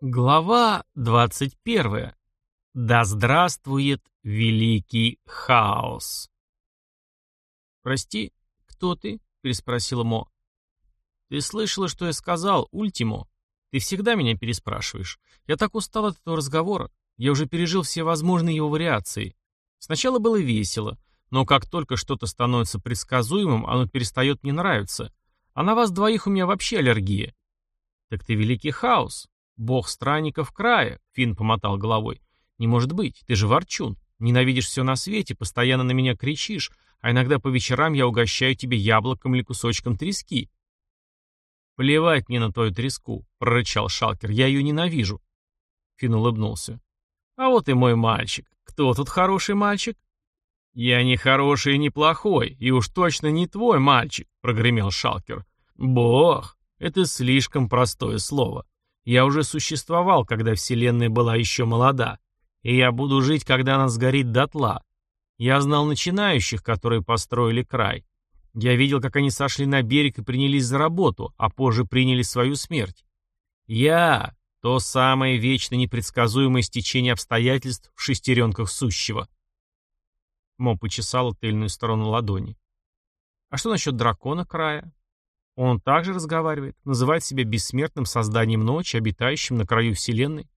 Глава 21. Да здравствует великий хаос. «Прости, кто ты?» — переспросила Мо. «Ты слышала, что я сказал, Ультимо? Ты всегда меня переспрашиваешь. Я так устал от этого разговора. Я уже пережил все возможные его вариации. Сначала было весело, но как только что-то становится предсказуемым, оно перестает мне нравиться. А на вас двоих у меня вообще аллергия. Так ты великий хаос, «Бог странников края», — Финн помотал головой. «Не может быть, ты же ворчун. Ненавидишь все на свете, постоянно на меня кричишь, а иногда по вечерам я угощаю тебе яблоком или кусочком трески». «Плевать мне на твою треску», — прорычал Шалкер, — «я ее ненавижу». Финн улыбнулся. «А вот и мой мальчик. Кто тут хороший мальчик?» «Я не хороший и не плохой, и уж точно не твой мальчик», — прогремел Шалкер. «Бог — это слишком простое слово. Я уже существовал, когда Вселенная была еще молода, и я буду жить, когда она сгорит дотла. Я знал начинающих, которые построили край. Я видел, как они сошли на берег и принялись за работу, а позже приняли свою смерть. Я — то самое вечно непредсказуемое стечение обстоятельств в шестеренках сущего. Мо почесала тыльную сторону ладони. А что насчет дракона края? Он также разговаривает, называет себя бессмертным созданием ночи, обитающим на краю Вселенной.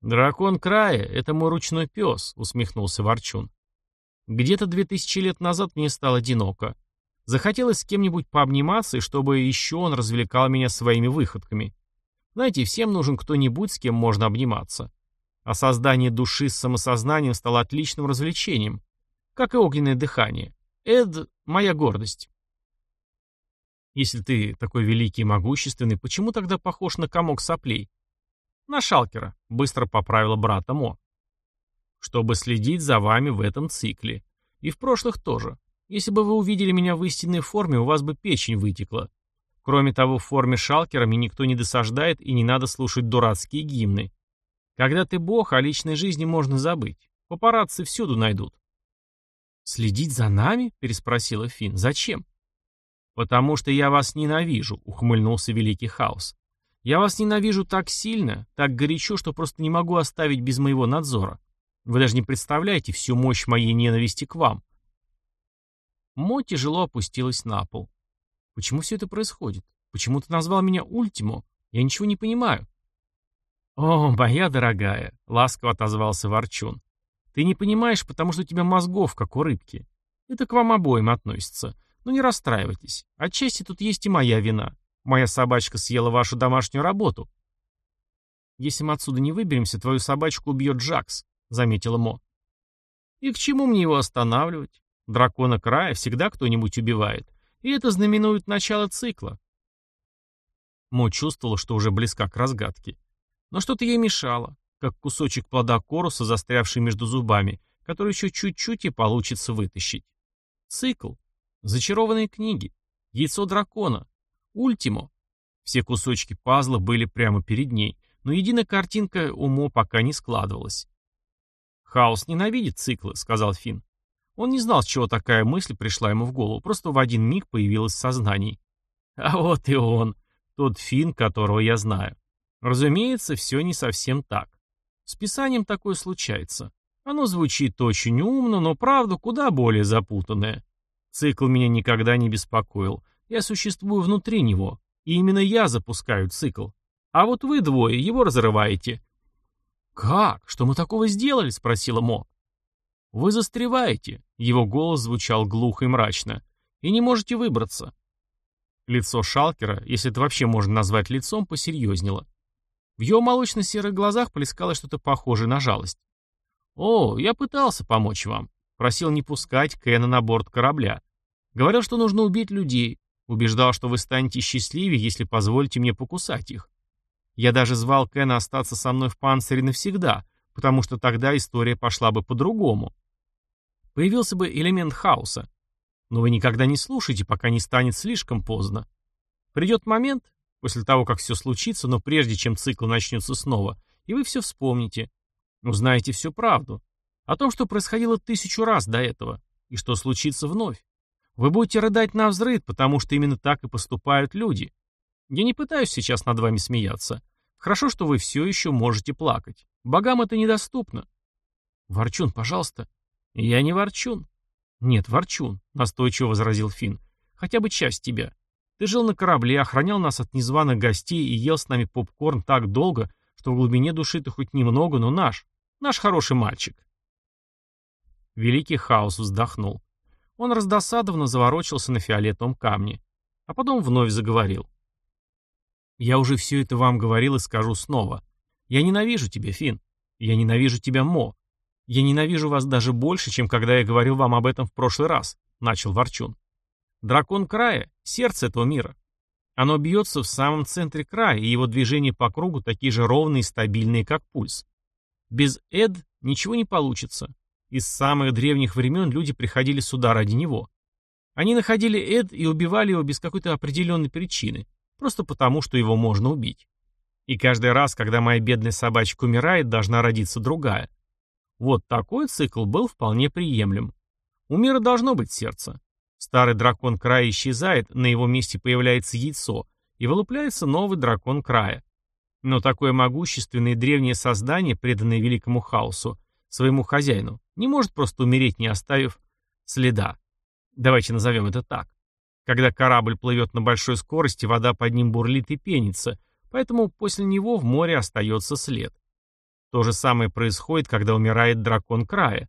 «Дракон края — это мой ручной пес», — усмехнулся Ворчун. «Где-то две тысячи лет назад мне стало одиноко. Захотелось с кем-нибудь пообниматься, и чтобы еще он развлекал меня своими выходками. Знаете, всем нужен кто-нибудь, с кем можно обниматься. А создание души с самосознанием стало отличным развлечением. Как и огненное дыхание. Эд — моя гордость». Если ты такой великий и могущественный, почему тогда похож на комок соплей? На шалкера, быстро поправила брата Мо. Чтобы следить за вами в этом цикле. И в прошлых тоже. Если бы вы увидели меня в истинной форме, у вас бы печень вытекла. Кроме того, в форме шалкера мне никто не досаждает и не надо слушать дурацкие гимны. Когда ты бог, о личной жизни можно забыть. Папарацци всюду найдут. «Следить за нами?» — переспросила Финн. «Зачем?» «Потому что я вас ненавижу», — ухмыльнулся Великий Хаос. «Я вас ненавижу так сильно, так горячо, что просто не могу оставить без моего надзора. Вы даже не представляете всю мощь моей ненависти к вам». Мо тяжело опустилась на пол. «Почему все это происходит? Почему ты назвал меня Ультимо? Я ничего не понимаю». «О, моя дорогая», — ласково отозвался Ворчун. «Ты не понимаешь, потому что у тебя мозгов, как у рыбки. Это к вам обоим относится. Но не расстраивайтесь. Отчасти тут есть и моя вина. Моя собачка съела вашу домашнюю работу. Если мы отсюда не выберемся, твою собачку убьет Джакс, заметила Мо. И к чему мне его останавливать? Дракона края всегда кто-нибудь убивает. И это знаменует начало цикла. Мо чувствовала, что уже близка к разгадке. Но что-то ей мешало, как кусочек плода коруса, застрявший между зубами, который еще чуть-чуть и получится вытащить. Цикл. Зачарованные книги. Яйцо дракона. Ультимо. Все кусочки пазла были прямо перед ней, но единая картинка умо пока не складывалась. «Хаос ненавидит циклы», — сказал Финн. Он не знал, с чего такая мысль пришла ему в голову, просто в один миг появилась в сознании. А вот и он, тот Финн, которого я знаю. Разумеется, все не совсем так. С писанием такое случается. Оно звучит очень умно, но правда куда более запутанная. Цикл меня никогда не беспокоил. Я существую внутри него. И именно я запускаю цикл. А вот вы двое его разрываете. «Как? Что мы такого сделали?» — спросила Мо. «Вы застреваете», — его голос звучал глухо и мрачно, — «и не можете выбраться». Лицо Шалкера, если это вообще можно назвать лицом, посерьезнело. В его молочно-серых глазах плескалось что-то похожее на жалость. «О, я пытался помочь вам. Просил не пускать Кена на борт корабля. Говорил, что нужно убить людей. Убеждал, что вы станете счастливее, если позволите мне покусать их. Я даже звал Кена остаться со мной в панцире навсегда, потому что тогда история пошла бы по-другому. Появился бы элемент хаоса. Но вы никогда не слушаете, пока не станет слишком поздно. Придет момент, после того, как все случится, но прежде чем цикл начнется снова, и вы все вспомните. Узнаете всю правду. О том, что происходило тысячу раз до этого, и что случится вновь. Вы будете рыдать на взрыв, потому что именно так и поступают люди. Я не пытаюсь сейчас над вами смеяться. Хорошо, что вы все еще можете плакать. Богам это недоступно. Ворчун, пожалуйста. Я не ворчун. Нет, ворчун, настойчиво возразил Финн. Хотя бы часть тебя. Ты жил на корабле, охранял нас от незваных гостей и ел с нами попкорн так долго, что в глубине души ты хоть немного, но наш. Наш хороший мальчик. Великий хаос вздохнул. Он раздосадованно заворочился на фиолетовом камне, а потом вновь заговорил. «Я уже все это вам говорил и скажу снова. Я ненавижу тебя, Фин. Я ненавижу тебя, Мо. Я ненавижу вас даже больше, чем когда я говорил вам об этом в прошлый раз», — начал Ворчун. «Дракон края — сердце этого мира. Оно бьется в самом центре края, и его движения по кругу такие же ровные и стабильные, как пульс. Без Эд ничего не получится. Из самых древних времен люди приходили сюда ради него. Они находили Эд и убивали его без какой-то определенной причины, просто потому, что его можно убить. И каждый раз, когда моя бедная собачка умирает, должна родиться другая. Вот такой цикл был вполне приемлем. У мира должно быть сердце. Старый дракон края исчезает, на его месте появляется яйцо, и вылупляется новый дракон края. Но такое могущественное и древнее создание, преданное великому хаосу, своему хозяину, не может просто умереть, не оставив следа. Давайте назовем это так. Когда корабль плывет на большой скорости, вода под ним бурлит и пенится, поэтому после него в море остается след. То же самое происходит, когда умирает дракон края.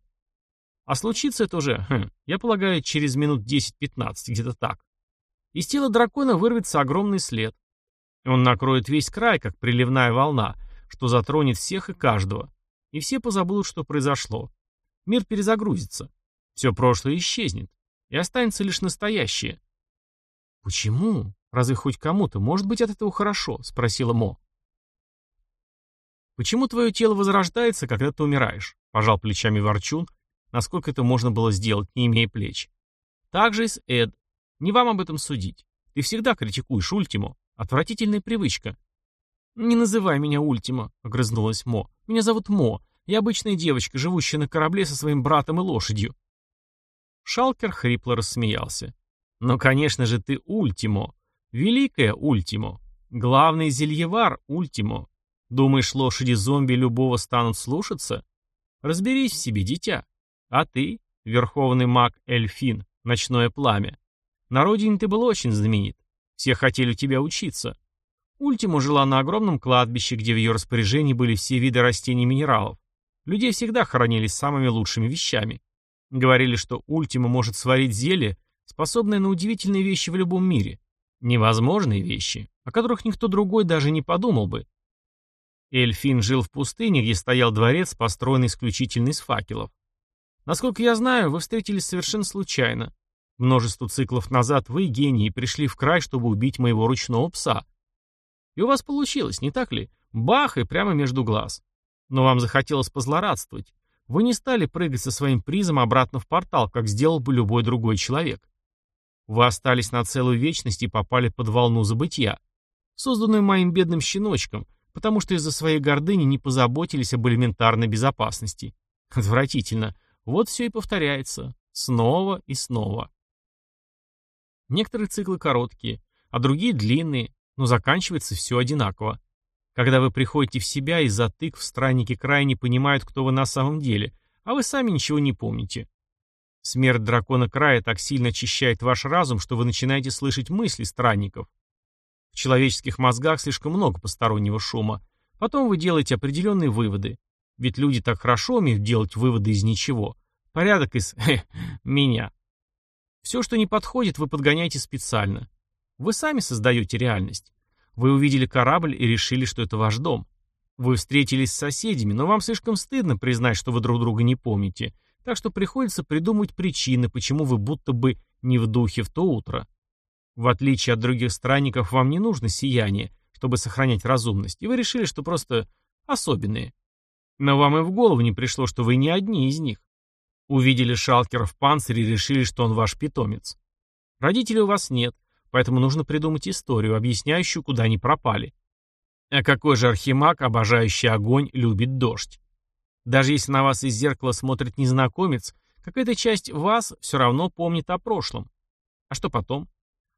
А случится это уже, хм, я полагаю, через минут 10-15, где-то так. Из тела дракона вырвется огромный след. Он накроет весь край, как приливная волна, что затронет всех и каждого и все позабудут, что произошло. Мир перезагрузится. Все прошлое исчезнет. И останется лишь настоящее. «Почему? Разве хоть кому-то может быть от этого хорошо?» — спросила Мо. «Почему твое тело возрождается, когда ты умираешь?» — пожал плечами Ворчун, насколько это можно было сделать, не имея плеч. «Так же и с Эд. Не вам об этом судить. Ты всегда критикуешь Ультиму. Отвратительная привычка. «Не называй меня Ультима», — огрызнулась Мо. «Меня зовут Мо. Я обычная девочка, живущая на корабле со своим братом и лошадью». Шалкер хрипло рассмеялся. «Ну, конечно же, ты Ультимо. Великая Ультимо. Главный зельевар Ультимо. Думаешь, лошади-зомби любого станут слушаться? Разберись в себе, дитя. А ты, верховный маг Эльфин, ночное пламя. На родине ты был очень знаменит. Все хотели у тебя учиться. Ультима жила на огромном кладбище, где в ее распоряжении были все виды растений и минералов. Людей всегда хоронили самыми лучшими вещами. Говорили, что Ультима может сварить зелье, способное на удивительные вещи в любом мире. Невозможные вещи, о которых никто другой даже не подумал бы. Эльфин жил в пустыне, где стоял дворец, построенный исключительно из факелов. Насколько я знаю, вы встретились совершенно случайно. Множество циклов назад вы, гении, пришли в край, чтобы убить моего ручного пса. И у вас получилось, не так ли? Бах, и прямо между глаз. Но вам захотелось позлорадствовать. Вы не стали прыгать со своим призом обратно в портал, как сделал бы любой другой человек. Вы остались на целую вечность и попали под волну забытия, созданную моим бедным щеночком, потому что из-за своей гордыни не позаботились об элементарной безопасности. Отвратительно. Вот все и повторяется. Снова и снова. Некоторые циклы короткие, а другие длинные, но заканчивается все одинаково. Когда вы приходите в себя, из-за тыкв странники крайне понимают, кто вы на самом деле, а вы сами ничего не помните. Смерть дракона края так сильно очищает ваш разум, что вы начинаете слышать мысли странников. В человеческих мозгах слишком много постороннего шума. Потом вы делаете определенные выводы. Ведь люди так хорошо умеют делать выводы из ничего. Порядок из меня. Все, что не подходит, вы подгоняете специально. Вы сами создаете реальность. Вы увидели корабль и решили, что это ваш дом. Вы встретились с соседями, но вам слишком стыдно признать, что вы друг друга не помните. Так что приходится придумать причины, почему вы будто бы не в духе в то утро. В отличие от других странников, вам не нужно сияние, чтобы сохранять разумность, и вы решили, что просто особенные. Но вам и в голову не пришло, что вы не одни из них. Увидели шалкера в панцире и решили, что он ваш питомец. Родителей у вас нет, Поэтому нужно придумать историю, объясняющую, куда они пропали. А какой же архимаг, обожающий огонь, любит дождь? Даже если на вас из зеркала смотрит незнакомец, какая-то часть вас все равно помнит о прошлом. А что потом?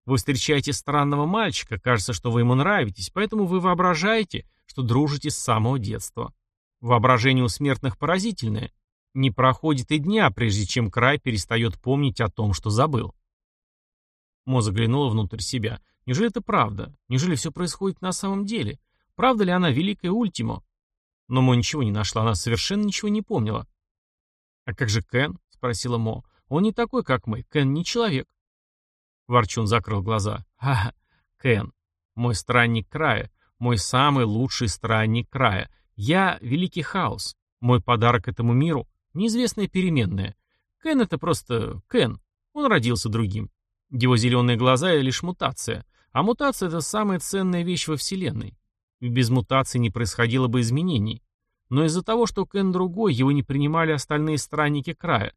Вы встречаете странного мальчика, кажется, что вы ему нравитесь, поэтому вы воображаете, что дружите с самого детства. Воображение у смертных поразительное. Не проходит и дня, прежде чем край перестает помнить о том, что забыл. Мо заглянула внутрь себя. Неужели это правда? Неужели все происходит на самом деле? Правда ли она великая Ультимо? Но Мо ничего не нашла, она совершенно ничего не помнила. «А как же Кен?» — спросила Мо. «Он не такой, как мы. Кен не человек». Ворчун закрыл глаза. «А, Кен, мой странник края, мой самый лучший странник края. Я — великий хаос. Мой подарок этому миру — неизвестная переменная. Кен — это просто Кен. Он родился другим. Его зеленые глаза — лишь мутация. А мутация — это самая ценная вещь во Вселенной. Без мутации не происходило бы изменений. Но из-за того, что Кен другой, его не принимали остальные странники края.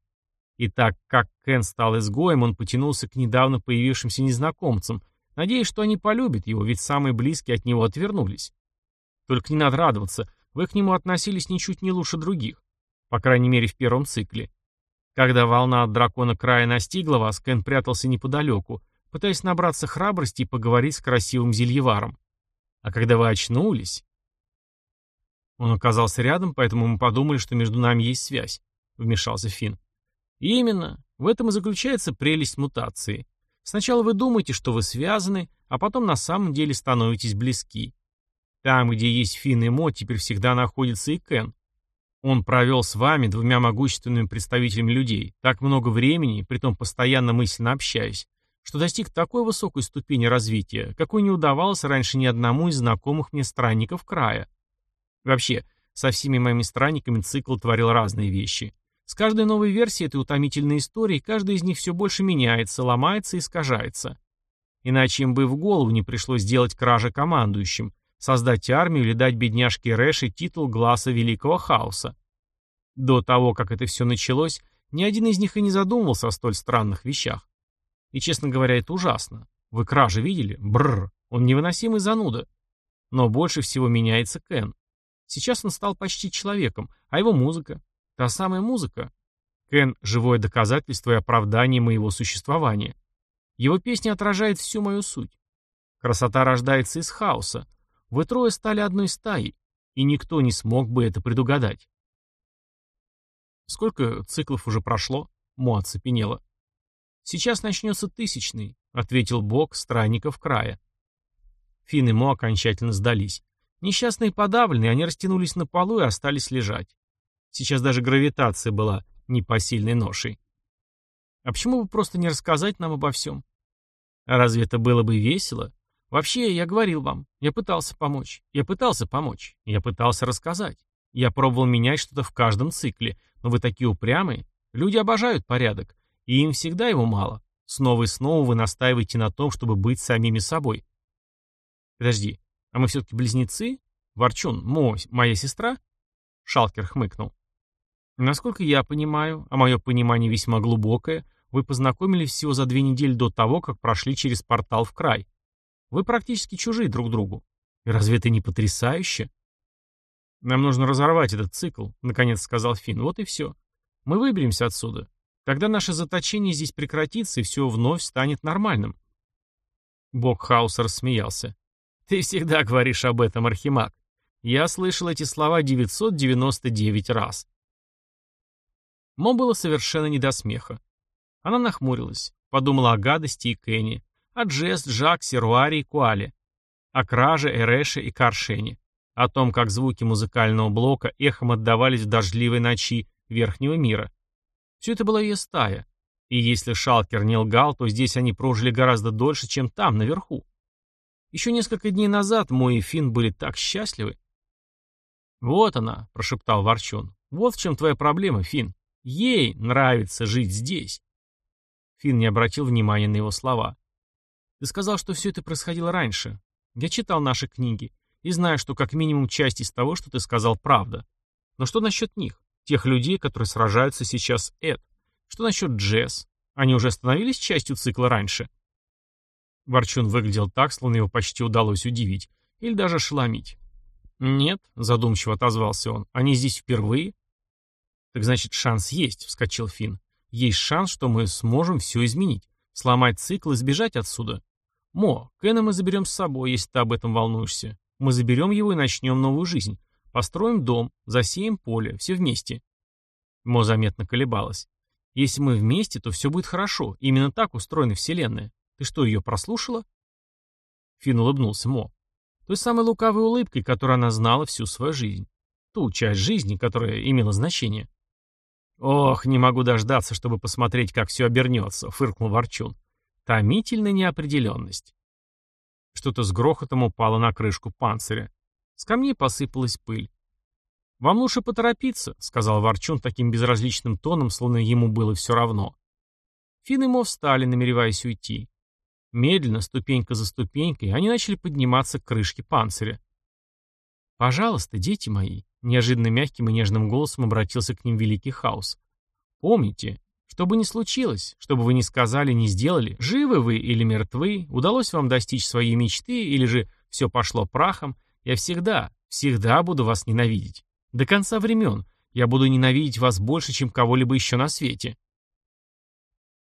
И так как Кен стал изгоем, он потянулся к недавно появившимся незнакомцам, надеясь, что они полюбят его, ведь самые близкие от него отвернулись. Только не надо радоваться, вы к нему относились ничуть не лучше других. По крайней мере, в первом цикле. Когда волна от дракона края настигла вас, Кен прятался неподалеку, пытаясь набраться храбрости и поговорить с красивым зельеваром. А когда вы очнулись... Он оказался рядом, поэтому мы подумали, что между нами есть связь, вмешался Финн. Именно. В этом и заключается прелесть мутации. Сначала вы думаете, что вы связаны, а потом на самом деле становитесь близки. Там, где есть Финн и Мо, теперь всегда находится и Кен. Он провел с вами, двумя могущественными представителями людей, так много времени, притом постоянно мысленно общаясь, что достиг такой высокой ступени развития, какой не удавалось раньше ни одному из знакомых мне странников края. Вообще, со всеми моими странниками цикл творил разные вещи. С каждой новой версией этой утомительной истории каждая из них все больше меняется, ломается и искажается. Иначе им бы в голову не пришлось делать кражи командующим, создать армию или дать бедняжке Рэши титул Глаза Великого Хаоса. До того, как это все началось, ни один из них и не задумывался о столь странных вещах. И, честно говоря, это ужасно. Вы кражи видели? Бррр, он невыносимый зануда. Но больше всего меняется Кен. Сейчас он стал почти человеком, а его музыка, Та самая музыка. Кен — живое доказательство и оправдание моего существования. Его песня отражает всю мою суть. Красота рождается из хаоса. Вы трое стали одной стаей, и никто не смог бы это предугадать. Сколько циклов уже прошло? Мо оцепенела. Сейчас начнется тысячный, ответил бог странников края. Фин и Мо окончательно сдались. Несчастные подавленные, они растянулись на полу и остались лежать. Сейчас даже гравитация была непосильной ношей. А почему бы просто не рассказать нам обо всем? Разве это было бы весело? Вообще, я говорил вам, я пытался помочь. Я пытался помочь. Я пытался рассказать. Я пробовал менять что-то в каждом цикле. Но вы такие упрямые. Люди обожают порядок. И им всегда его мало. Снова и снова вы настаиваете на том, чтобы быть самими собой. Подожди, а мы все-таки близнецы? Ворчун, Мо, моя сестра? Шалкер хмыкнул. Насколько я понимаю, а мое понимание весьма глубокое, вы познакомились всего за две недели до того, как прошли через портал в край. Вы практически чужие друг другу. И разве это не потрясающе? Нам нужно разорвать этот цикл, наконец сказал Финн. Вот и все. Мы выберемся отсюда. Тогда наше заточение здесь прекратится, и все вновь станет нормальным. Бог Хаус рассмеялся. Ты всегда говоришь об этом, Архимаг. Я слышал эти слова 999 раз. Мо было совершенно не до смеха. Она нахмурилась, подумала о гадости и Кенни, о Джесс, Джаксе, Руаре и Куале, о краже, Эрэше и Каршене, о том, как звуки музыкального блока эхом отдавались в дождливой ночи Верхнего мира. Все это была ее стая. И если Шалкер не лгал, то здесь они прожили гораздо дольше, чем там, наверху. Еще несколько дней назад Мо и Финн были так счастливы. «Вот она», — прошептал Ворчун. «Вот в чем твоя проблема, Финн. Ей нравится жить здесь. Финн не обратил внимания на его слова. Ты сказал, что все это происходило раньше. Я читал наши книги и знаю, что как минимум часть из того, что ты сказал, правда. Но что насчет них? Тех людей, которые сражаются сейчас Эд? Что насчет Джесс? Они уже становились частью цикла раньше? Ворчун выглядел так, словно его почти удалось удивить. Или даже ошеломить. «Нет», — задумчиво отозвался он, — «они здесь впервые?» «Так значит, шанс есть», — вскочил Финн. «Есть шанс, что мы сможем все изменить. Сломать цикл и сбежать отсюда. Мо, Кена мы заберем с собой, если ты об этом волнуешься. Мы заберем его и начнем новую жизнь. Построим дом, засеем поле, все вместе. Мо заметно колебалась. Если мы вместе, то все будет хорошо. Именно так устроена Вселенная. Ты что, ее прослушала? Финн улыбнулся Мо. Той самой лукавой улыбкой, которую она знала всю свою жизнь. Ту часть жизни, которая имела значение. «Ох, не могу дождаться, чтобы посмотреть, как все обернется», — фыркнул Ворчун. «Томительная неопределенность». Что-то с грохотом упало на крышку панциря. С камней посыпалась пыль. «Вам лучше поторопиться», — сказал Ворчун таким безразличным тоном, словно ему было все равно. Финн и Мо встали, намереваясь уйти. Медленно, ступенька за ступенькой, они начали подниматься к крышке панциря. «Пожалуйста, дети мои», — неожиданно мягким и нежным голосом обратился к ним Великий Хаос. «Помните, что бы ни случилось, что бы вы ни сказали, ни сделали, живы вы или мертвы, удалось вам достичь своей мечты или же все пошло прахом, я всегда, всегда буду вас ненавидеть. До конца времен я буду ненавидеть вас больше, чем кого-либо еще на свете».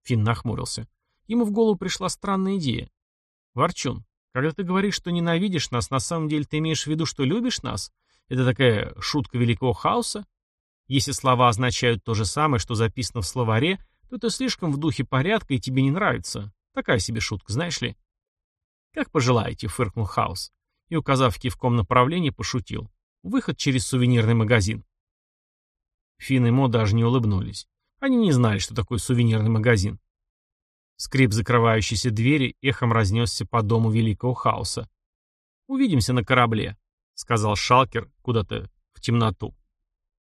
Финн нахмурился. Ему в голову пришла странная идея. «Ворчун, когда ты говоришь, что ненавидишь нас, на самом деле ты имеешь в виду, что любишь нас? Это такая шутка великого хаоса? Если слова означают то же самое, что записано в словаре, то это слишком в духе порядка и тебе не нравится. Такая себе шутка, знаешь ли? Как пожелаете, фыркнул Хаос. И, указав кивком направление, пошутил. Выход через сувенирный магазин. Финн и Мо даже не улыбнулись. Они не знали, что такое сувенирный магазин. Скрип закрывающейся двери эхом разнесся по дому Великого Хаоса. «Увидимся на корабле», — сказал Шалкер куда-то в темноту.